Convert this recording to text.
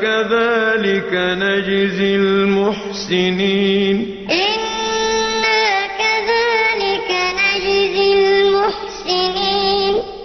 وكذلك نجزي المحسنين.